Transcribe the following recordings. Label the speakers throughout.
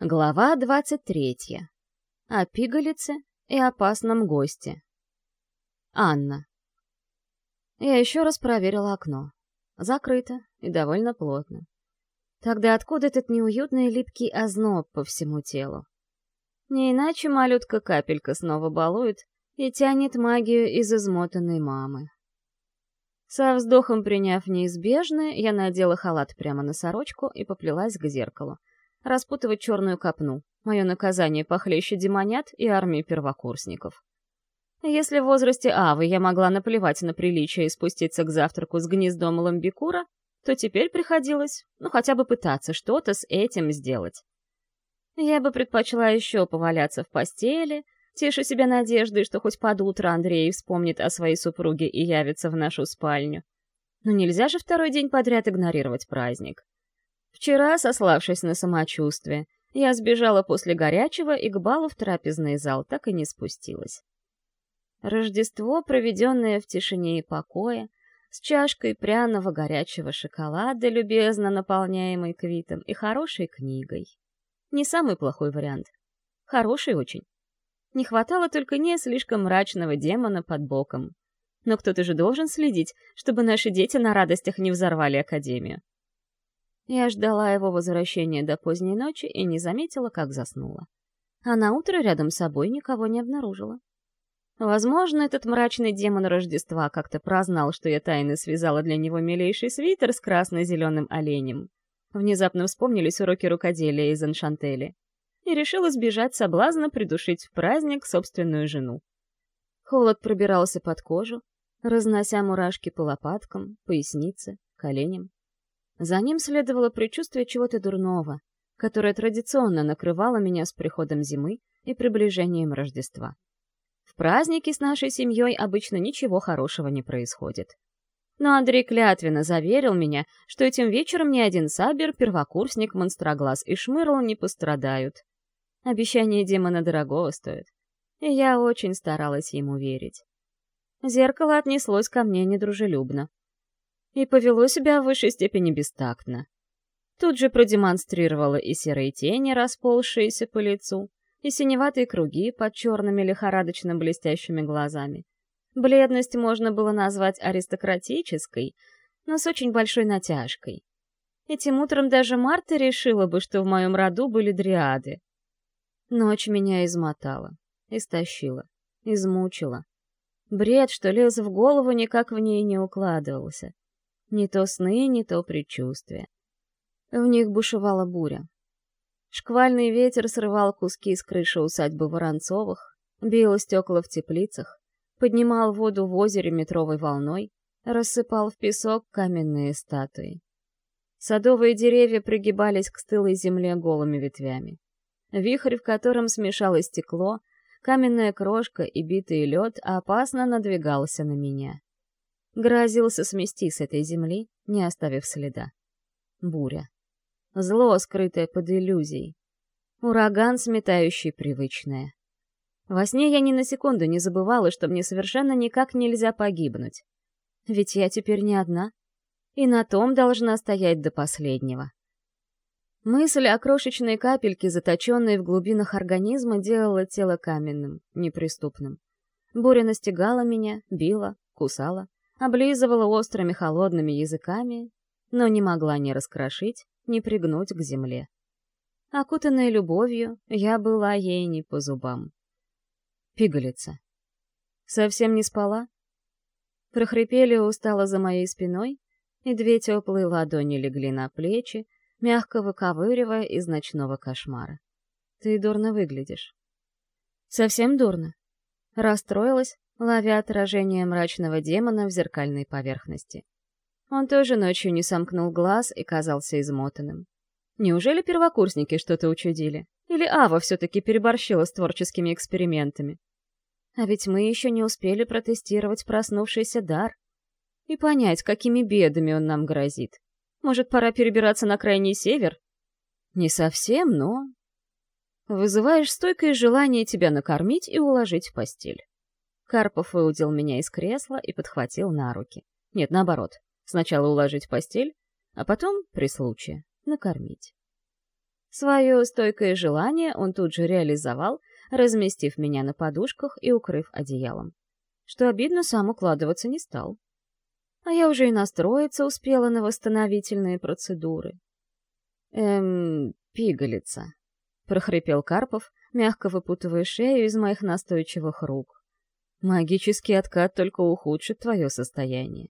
Speaker 1: Глава двадцать третья. О пигалице и опасном госте. Анна. Я еще раз проверила окно. Закрыто и довольно плотно. Тогда откуда этот неуютный липкий озноб по всему телу? Не иначе малютка-капелька снова балует и тянет магию из измотанной мамы. Со вздохом приняв неизбежное, я надела халат прямо на сорочку и поплелась к зеркалу распутывать черную копну. Мое наказание похлеще демонят и армии первокурсников. Если в возрасте Авы я могла наплевать на приличие и спуститься к завтраку с гнездом ламбикура, то теперь приходилось, ну, хотя бы пытаться что-то с этим сделать. Я бы предпочла еще поваляться в постели, теша себя надеждой, что хоть под утро Андрей вспомнит о своей супруге и явится в нашу спальню. Но нельзя же второй день подряд игнорировать праздник. Вчера, сославшись на самочувствие, я сбежала после горячего и к балу в трапезный зал так и не спустилась. Рождество, проведенное в тишине и покое, с чашкой пряного горячего шоколада, любезно наполняемой квитом, и хорошей книгой. Не самый плохой вариант. Хороший очень. Не хватало только не слишком мрачного демона под боком. Но кто-то же должен следить, чтобы наши дети на радостях не взорвали Академию. Я ждала его возвращения до поздней ночи и не заметила, как заснула. А на утро рядом с собой никого не обнаружила. Возможно, этот мрачный демон Рождества как-то прознал, что я тайно связала для него милейший свитер с красно-зеленым оленем. Внезапно вспомнились уроки рукоделия из Аншантели. И решил избежать соблазна придушить в праздник собственную жену. Холод пробирался под кожу, разнося мурашки по лопаткам, пояснице, коленям. За ним следовало предчувствие чего-то дурного, которое традиционно накрывало меня с приходом зимы и приближением Рождества. В праздники с нашей семьей обычно ничего хорошего не происходит. Но Андрей клятвенно заверил меня, что этим вечером ни один сабер, первокурсник, монстроглаз и шмырл не пострадают. Обещание демона дорогого стоит. И я очень старалась ему верить. Зеркало отнеслось ко мне недружелюбно и повело себя в высшей степени бестактно. Тут же продемонстрировала и серые тени, расползшиеся по лицу, и синеватые круги под черными лихорадочно блестящими глазами. Бледность можно было назвать аристократической, но с очень большой натяжкой. Этим утром даже Марта решила бы, что в моем роду были дриады. Ночь меня измотала, истощила, измучила. Бред, что лез в голову, никак в ней не укладывался. Не то сны, не то предчувствия. В них бушевала буря. Шквальный ветер срывал куски с крыши усадьбы Воронцовых, бил стекла в теплицах, поднимал воду в озере метровой волной, рассыпал в песок каменные статуи. Садовые деревья пригибались к стылой земле голыми ветвями. Вихрь, в котором смешалось стекло, каменная крошка и битый лед опасно надвигался на меня грозился смести с этой земли, не оставив следа. Буря. Зло, скрытое под иллюзией. Ураган, сметающий привычное. Во сне я ни на секунду не забывала, что мне совершенно никак нельзя погибнуть. Ведь я теперь не одна. И на том должна стоять до последнего. Мысль о крошечной капельке, заточенной в глубинах организма, делала тело каменным, неприступным. Буря настигала меня, била, кусала облизывала острыми холодными языками, но не могла ни раскрошить, ни пригнуть к земле. Окутанная любовью, я была ей не по зубам. Пигалица. Совсем не спала? Прохрипели устало за моей спиной, и две теплые ладони легли на плечи, мягко выковыривая из ночного кошмара. Ты дурно выглядишь. Совсем дурно. Расстроилась, ловя отражение мрачного демона в зеркальной поверхности. Он тоже ночью не сомкнул глаз и казался измотанным. Неужели первокурсники что-то учудили? Или Ава все-таки переборщила с творческими экспериментами? А ведь мы еще не успели протестировать проснувшийся дар и понять, какими бедами он нам грозит. Может, пора перебираться на крайний север? Не совсем, но... Вызываешь стойкое желание тебя накормить и уложить в постель. Карпов выудил меня из кресла и подхватил на руки. Нет, наоборот. Сначала уложить в постель, а потом, при случае, накормить. Свое стойкое желание он тут же реализовал, разместив меня на подушках и укрыв одеялом. Что обидно, сам укладываться не стал. А я уже и настроиться успела на восстановительные процедуры. «Эм, пигалица», — прохрипел Карпов, мягко выпутывая шею из моих настойчивых рук. «Магический откат только ухудшит твое состояние».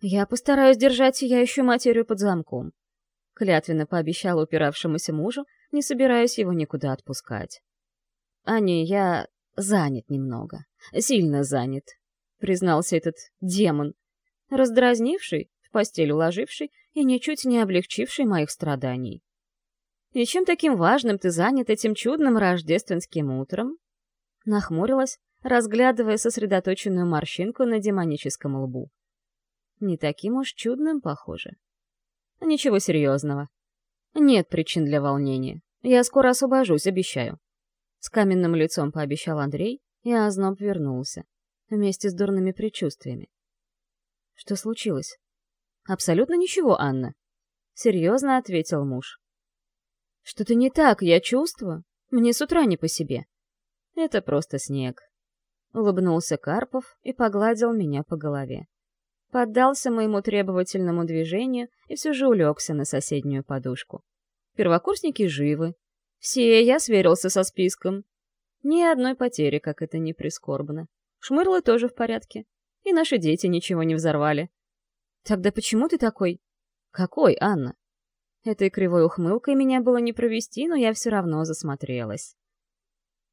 Speaker 1: «Я постараюсь держать сияющую материю под замком», — клятвенно пообещал упиравшемуся мужу, не собираясь его никуда отпускать. «Аня, я занят немного. Сильно занят», — признался этот демон, раздразнивший, в постель уложивший и ничуть не облегчивший моих страданий. «И чем таким важным ты занят этим чудным рождественским утром?» Нахмурилась, разглядывая сосредоточенную морщинку на демоническом лбу. Не таким уж чудным, похоже. Ничего серьезного. Нет причин для волнения. Я скоро освобожусь, обещаю. С каменным лицом пообещал Андрей, и озноб вернулся. Вместе с дурными предчувствиями. Что случилось? Абсолютно ничего, Анна. Серьезно ответил муж. Что-то не так, я чувствую. Мне с утра не по себе. Это просто снег. Улыбнулся Карпов и погладил меня по голове. Поддался моему требовательному движению и все же улегся на соседнюю подушку. Первокурсники живы, все, я сверился со списком. Ни одной потери, как это ни прискорбно. Шмырлы тоже в порядке. И наши дети ничего не взорвали. Тогда почему ты такой? Какой, Анна? Этой кривой ухмылкой меня было не провести, но я все равно засмотрелась.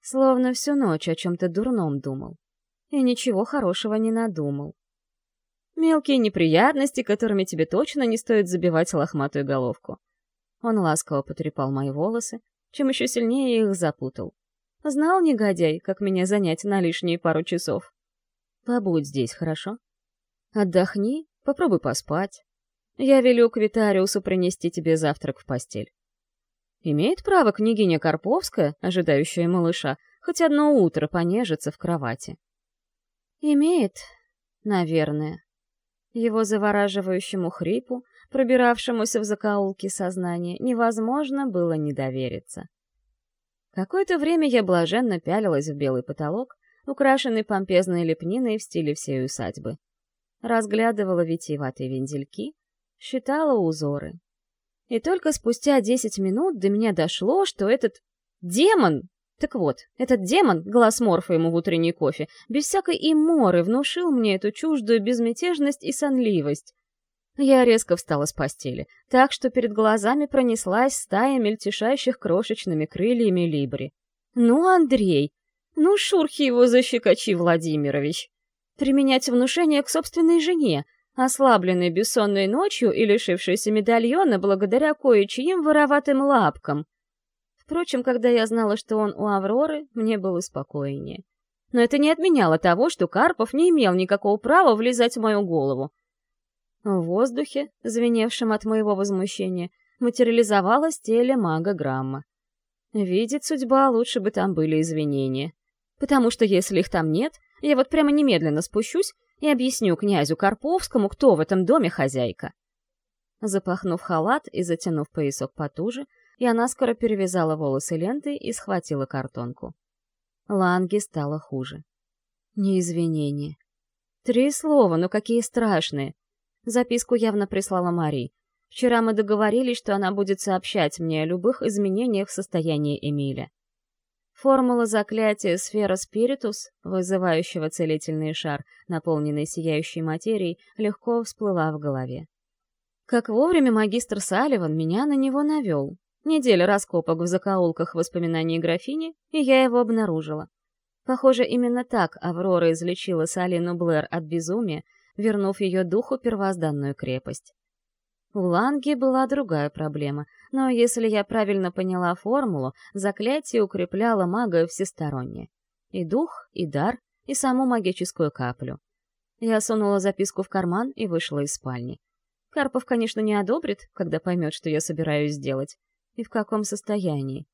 Speaker 1: Словно всю ночь о чем-то дурном думал. И ничего хорошего не надумал. Мелкие неприятности, которыми тебе точно не стоит забивать лохматую головку. Он ласково потрепал мои волосы, чем еще сильнее их запутал. Знал негодяй, как меня занять на лишние пару часов. Побудь здесь, хорошо? Отдохни, попробуй поспать. Я велю к Витариусу принести тебе завтрак в постель. Имеет право княгиня Карповская, ожидающая малыша, хоть одно утро понежиться в кровати? Имеет, наверное. Его завораживающему хрипу пробиравшемуся в закоулке сознания, невозможно было не довериться. Какое-то время я блаженно пялилась в белый потолок, украшенный помпезной лепниной в стиле всей усадьбы. Разглядывала витиеватые вензельки, считала узоры. И только спустя десять минут до меня дошло, что этот демон так вот, этот демон, глаз морфа ему в утренний кофе, без всякой иморы внушил мне эту чуждую безмятежность и сонливость, я резко встала с постели, так что перед глазами пронеслась стая мельтешащих крошечными крыльями либри. «Ну, Андрей! Ну, шурхи его защекочи, Владимирович! Применять внушение к собственной жене, ослабленной бессонной ночью и лишившейся медальона благодаря кое-чьим вороватым лапкам!» Впрочем, когда я знала, что он у Авроры, мне было спокойнее. Но это не отменяло того, что Карпов не имел никакого права влезать в мою голову. В воздухе, звеневшем от моего возмущения, материализовалась телемага Грамма. Видит судьба, лучше бы там были извинения. Потому что если их там нет, я вот прямо немедленно спущусь и объясню князю Карповскому, кто в этом доме хозяйка. Запахнув халат и затянув поясок потуже, я наскоро перевязала волосы лентой и схватила картонку. Ланге стало хуже. Не извинения. Три слова, но какие страшные. Записку явно прислала Мари. Вчера мы договорились, что она будет сообщать мне о любых изменениях в состоянии Эмиля. Формула заклятия «Сфера Спиритус», вызывающего целительный шар, наполненный сияющей материей, легко всплыла в голове. Как вовремя магистр Салливан меня на него навел. Неделя раскопок в закоулках воспоминаний графини, и я его обнаружила. Похоже, именно так Аврора излечила Салину Блэр от безумия, вернув ее духу первозданную крепость. У Ланги была другая проблема, но если я правильно поняла формулу, заклятие укрепляло мага всесторонне. И дух, и дар, и саму магическую каплю. Я сунула записку в карман и вышла из спальни. Карпов, конечно, не одобрит, когда поймет, что я собираюсь сделать, и в каком состоянии.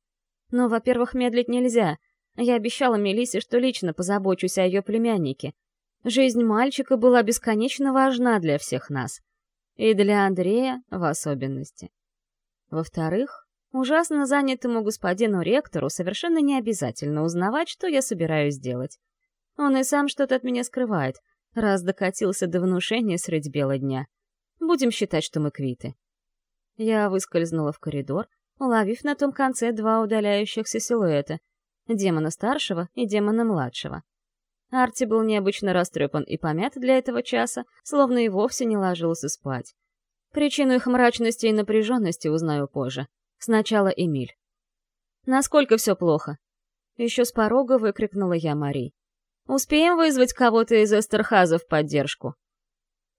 Speaker 1: Но, во-первых, медлить нельзя. Я обещала Мелисе, что лично позабочусь о ее племяннике, Жизнь мальчика была бесконечно важна для всех нас. И для Андрея в особенности. Во-вторых, Ужасно занятому господину ректору совершенно не обязательно узнавать, что я собираюсь делать. Он и сам что-то от меня скрывает, раз докатился до внушения средь бела дня. Будем считать, что мы квиты. Я выскользнула в коридор, уловив на том конце два удаляющихся силуэта — демона старшего и демона младшего. Арти был необычно растрепан и помят для этого часа, словно и вовсе не ложился спать. Причину их мрачности и напряженности узнаю позже. Сначала Эмиль. «Насколько все плохо?» Еще с порога выкрикнула я Мари. «Успеем вызвать кого-то из Эстерхаза в поддержку?»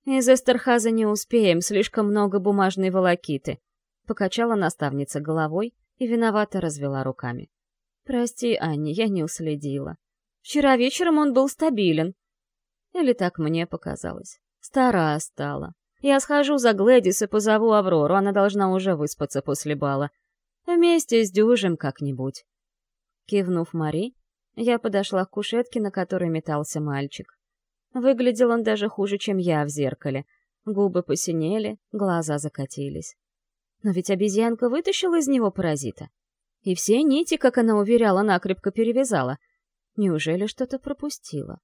Speaker 1: «Из Эстерхаза не успеем, слишком много бумажной волокиты», покачала наставница головой и виновато развела руками. «Прости, Анни, я не уследила. Вчера вечером он был стабилен. Или так мне показалось. Стара стала. Я схожу за Глэдис и позову Аврору, она должна уже выспаться после бала. Вместе с дюжем как-нибудь. Кивнув Мари, я подошла к кушетке, на которой метался мальчик. Выглядел он даже хуже, чем я в зеркале. Губы посинели, глаза закатились. Но ведь обезьянка вытащила из него паразита. И все нити, как она уверяла, накрепко перевязала. Неужели что-то пропустила?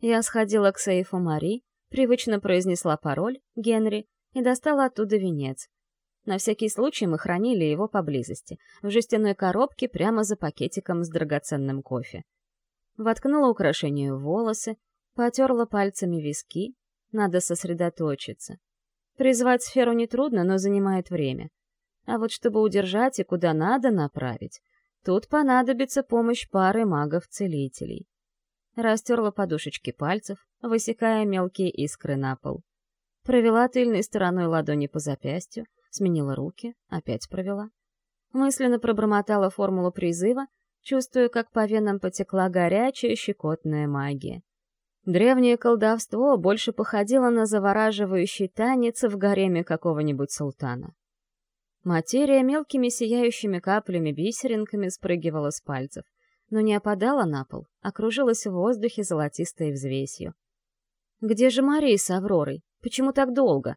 Speaker 1: Я сходила к сейфу Мари, Привычно произнесла пароль «Генри» и достала оттуда венец. На всякий случай мы хранили его поблизости, в жестяной коробке прямо за пакетиком с драгоценным кофе. Воткнула украшение в волосы, потерла пальцами виски. Надо сосредоточиться. Призвать сферу нетрудно, но занимает время. А вот чтобы удержать и куда надо направить, тут понадобится помощь пары магов-целителей растерла подушечки пальцев, высекая мелкие искры на пол. Провела тыльной стороной ладони по запястью, сменила руки, опять провела. Мысленно пробормотала формулу призыва, чувствуя, как по венам потекла горячая щекотная магия. Древнее колдовство больше походило на завораживающий танец в гареме какого-нибудь султана. Материя мелкими сияющими каплями-бисеринками спрыгивала с пальцев но не опадала на пол, а в воздухе золотистой взвесью. «Где же Мария с Авророй? Почему так долго?»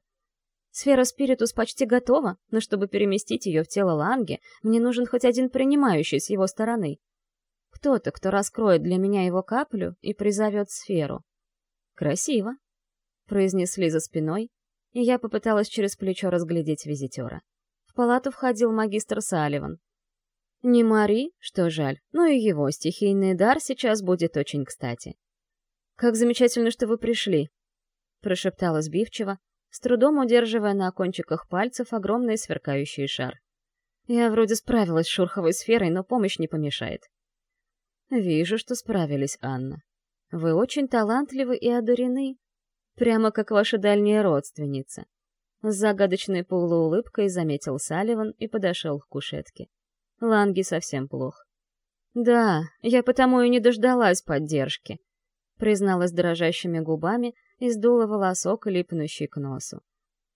Speaker 1: Сфера Спиритус почти готова, но чтобы переместить ее в тело Ланги, мне нужен хоть один принимающий с его стороны. Кто-то, кто раскроет для меня его каплю и призовет сферу. «Красиво», — произнесли за спиной, и я попыталась через плечо разглядеть визитера. Палату входил магистр Салливан, не Мари, что жаль, но и его стихийный дар сейчас будет очень кстати. «Как замечательно, что вы пришли!» — прошептала сбивчиво, с трудом удерживая на кончиках пальцев огромный сверкающий шар. «Я вроде справилась с шурховой сферой, но помощь не помешает». «Вижу, что справились, Анна. Вы очень талантливы и одарены, прямо как ваша дальняя родственница». С загадочной полуулыбкой заметил Салливан и подошел к кушетке. Ланги совсем плох. «Да, я потому и не дождалась поддержки», — призналась дрожащими губами и сдула волосок, липнущий к носу.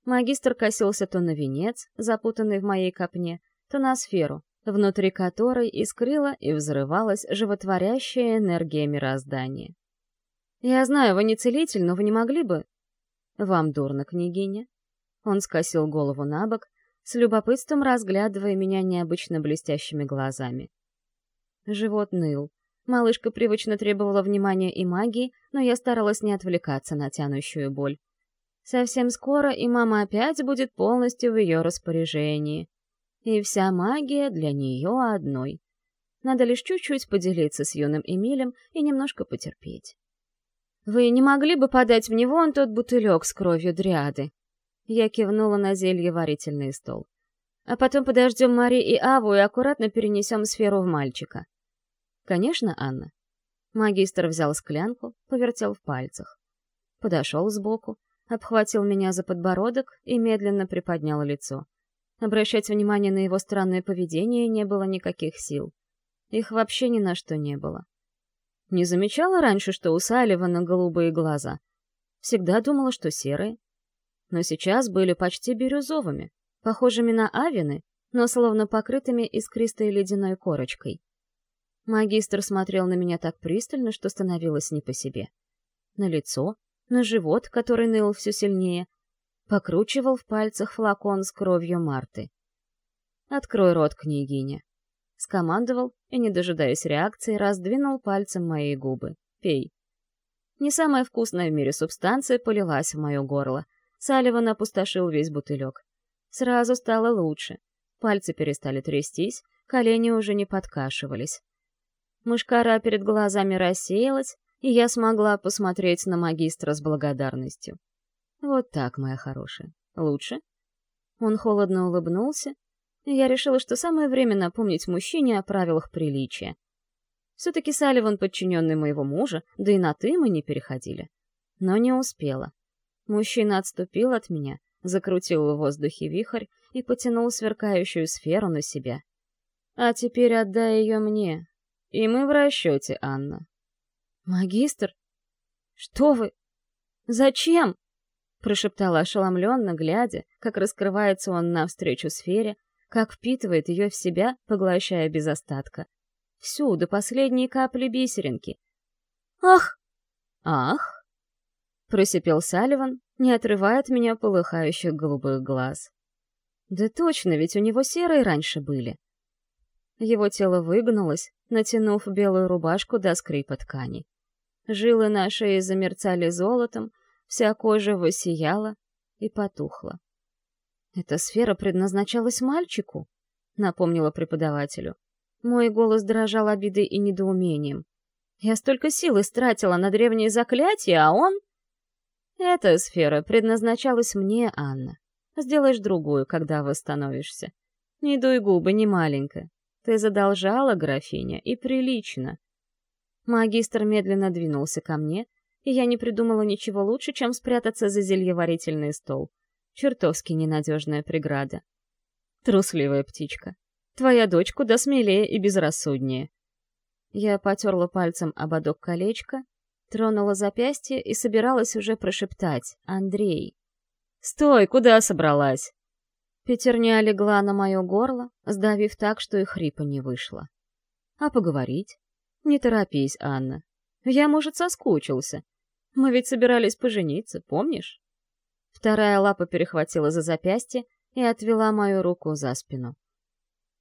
Speaker 1: Магистр косился то на венец, запутанный в моей копне, то на сферу, внутри которой искрила и взрывалась животворящая энергия мироздания. «Я знаю, вы не целитель, но вы не могли бы...» «Вам дурно, княгиня?» Он скосил голову на бок, с любопытством разглядывая меня необычно блестящими глазами. Живот ныл. Малышка привычно требовала внимания и магии, но я старалась не отвлекаться на тянущую боль. Совсем скоро и мама опять будет полностью в ее распоряжении. И вся магия для нее одной. Надо лишь чуть-чуть поделиться с юным Эмилем и немножко потерпеть. «Вы не могли бы подать мне вон тот бутылек с кровью дриады?» Я кивнула на зелье варительный стол. А потом подождем Мари и Аву и аккуратно перенесем сферу в мальчика. Конечно, Анна. Магистр взял склянку, повертел в пальцах. Подошел сбоку, обхватил меня за подбородок и медленно приподнял лицо. Обращать внимание на его странное поведение не было никаких сил. Их вообще ни на что не было. Не замечала раньше, что у Салливана голубые глаза. Всегда думала, что серые но сейчас были почти бирюзовыми, похожими на авины, но словно покрытыми искристой ледяной корочкой. Магистр смотрел на меня так пристально, что становилось не по себе. На лицо, на живот, который ныл все сильнее, покручивал в пальцах флакон с кровью Марты. «Открой рот, княгиня!» Скомандовал и, не дожидаясь реакции, раздвинул пальцем мои губы. «Пей!» Не самая вкусная в мире субстанция полилась в мое горло. Салливан опустошил весь бутылек. Сразу стало лучше. Пальцы перестали трястись, колени уже не подкашивались. Мышкара перед глазами рассеялась, и я смогла посмотреть на магистра с благодарностью. «Вот так, моя хорошая. Лучше?» Он холодно улыбнулся, и я решила, что самое время напомнить мужчине о правилах приличия. Все-таки Салливан подчиненный моего мужа, да и на «ты» мы не переходили. Но не успела. Мужчина отступил от меня, закрутил в воздухе вихрь и потянул сверкающую сферу на себя. «А теперь отдай ее мне, и мы в расчете, Анна. «Магистр? Что вы? Зачем?» прошептала ошеломленно, глядя, как раскрывается он навстречу сфере, как впитывает ее в себя, поглощая без остатка. Всю, до последней капли бисеринки. «Ах! Ах!» — просипел Салливан, не отрывая от меня полыхающих голубых глаз. «Да точно, ведь у него серые раньше были». Его тело выгнулось, натянув белую рубашку до скрипа ткани. Жилы на шее замерцали золотом, вся кожа высияла и потухла. «Эта сфера предназначалась мальчику», — напомнила преподавателю. Мой голос дрожал обидой и недоумением. «Я столько сил истратила на древние заклятия, а он...» «Эта сфера предназначалась мне, Анна. Сделаешь другую, когда восстановишься. Не дуй губы, не маленькая. Ты задолжала, графиня, и прилично. Магистр медленно двинулся ко мне, и я не придумала ничего лучше, чем спрятаться за зельеварительный стол. Чертовски ненадежная преграда. Трусливая птичка. Твоя дочь куда смелее и безрассуднее. Я потерла пальцем ободок колечка, тронула запястье и собиралась уже прошептать «Андрей». «Стой! Куда собралась?» Пятерня легла на мое горло, сдавив так, что и хрипа не вышло. «А поговорить?» «Не торопись, Анна. Я, может, соскучился. Мы ведь собирались пожениться, помнишь?» Вторая лапа перехватила за запястье и отвела мою руку за спину.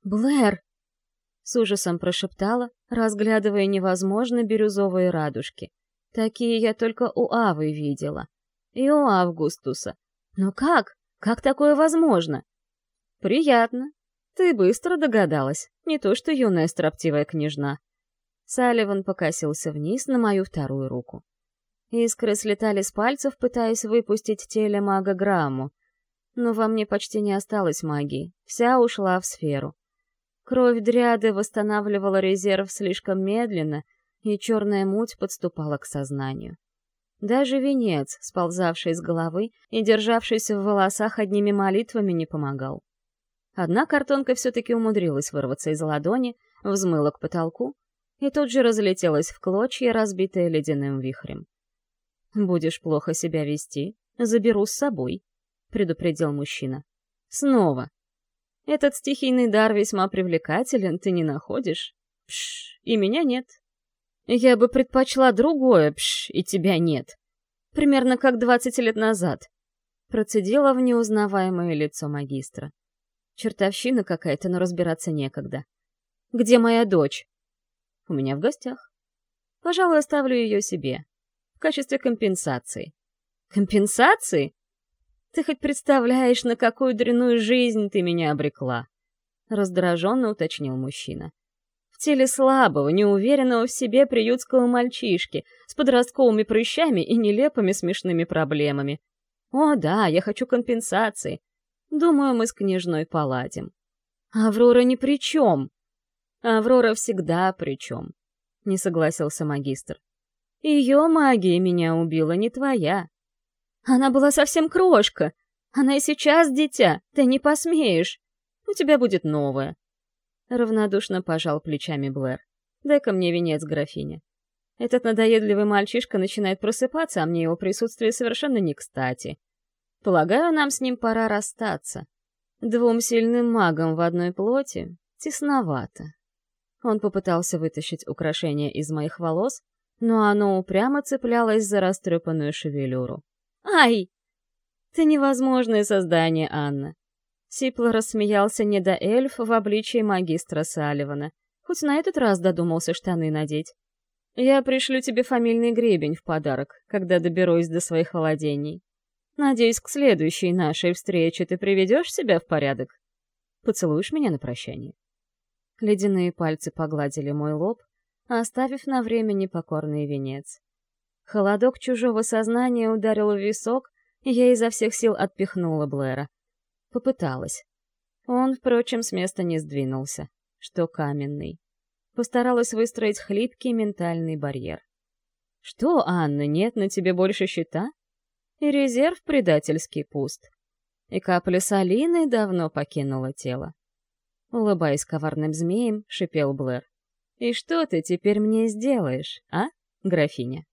Speaker 1: «Блэр!» — с ужасом прошептала, разглядывая невозможно бирюзовые радужки. Такие я только у Авы видела. И у Августуса. Но как? Как такое возможно? Приятно. Ты быстро догадалась. Не то что юная строптивая княжна. Салливан покосился вниз на мою вторую руку. Искры слетали с пальцев, пытаясь выпустить телемагограмму. Но во мне почти не осталось магии, вся ушла в сферу. Кровь дряды восстанавливала резерв слишком медленно, и черная муть подступала к сознанию. Даже венец, сползавший с головы и державшийся в волосах одними молитвами, не помогал. Одна картонка все-таки умудрилась вырваться из ладони, взмыла к потолку и тут же разлетелась в клочья, разбитая ледяным вихрем. «Будешь плохо себя вести, заберу с собой», — предупредил мужчина. «Снова. Этот стихийный дар весьма привлекателен, ты не находишь? Пш, и меня нет. Я бы предпочла другое, пш, и тебя нет. Примерно как двадцать лет назад». Процедила в неузнаваемое лицо магистра. Чертовщина какая-то, но разбираться некогда. «Где моя дочь?» у меня в гостях. Пожалуй, оставлю ее себе. В качестве компенсации. Компенсации? Ты хоть представляешь, на какую дрянную жизнь ты меня обрекла? Раздраженно уточнил мужчина. Теле слабого, неуверенного в себе приютского мальчишки с подростковыми прыщами и нелепыми смешными проблемами. О, да, я хочу компенсации. Думаю, мы с княжной поладим. Аврора ни при чем. Аврора всегда при чем, — не согласился магистр. Ее магия меня убила, не твоя. Она была совсем крошка. Она и сейчас дитя, ты не посмеешь. У тебя будет новая. Равнодушно пожал плечами Блэр. Дай-ка мне венец, графиня. Этот надоедливый мальчишка начинает просыпаться, а мне его присутствие совершенно не кстати. Полагаю, нам с ним пора расстаться. Двум сильным магам в одной плоти тесновато. Он попытался вытащить украшение из моих волос, но оно упрямо цеплялось за растрепанную шевелюру. «Ай! Ты невозможное создание, Анна. Сипло рассмеялся недоэльф в обличии магистра Салливана. Хоть на этот раз додумался штаны надеть. Я пришлю тебе фамильный гребень в подарок, когда доберусь до своих владений. Надеюсь, к следующей нашей встрече ты приведешь себя в порядок. Поцелуешь меня на прощание?» Ледяные пальцы погладили мой лоб, оставив на время непокорный венец. Холодок чужого сознания ударил в висок, и я изо всех сил отпихнула Блэра. Попыталась. Он, впрочем, с места не сдвинулся, что каменный. Постаралась выстроить хлипкий ментальный барьер. «Что, Анна, нет на тебе больше щита?» И резерв предательский пуст. И капля солины давно покинула тело. Улыбаясь коварным змеем, шипел Блэр. «И что ты теперь мне сделаешь, а, графиня?»